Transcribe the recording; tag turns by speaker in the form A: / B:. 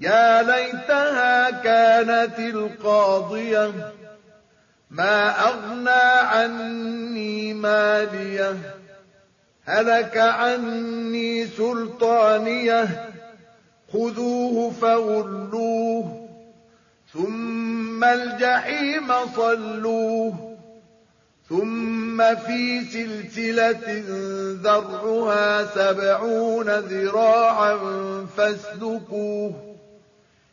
A: يا ليتها كانت القاضية ما أغنى عني مالية هلك عني سلطانية خذوه فغلوه ثم الجحيم صلوه ثم في سلسلة ذرعها سبعون ذراعا فاسلكوه.